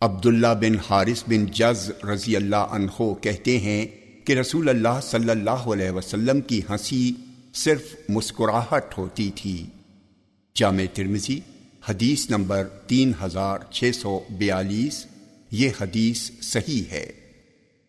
عبداللہ بن حارث بن جز رضی اللہ عنہ کہتے ہیں کہ رسول اللہ صلی اللہ علیہ وسلم کی ہنسی صرف مسکراہٹ ہوتی تھی۔ جامع ترمزی حدیث نمبر تین ہزار چھ سو بیالیس، یہ حدیث صحیح ہے۔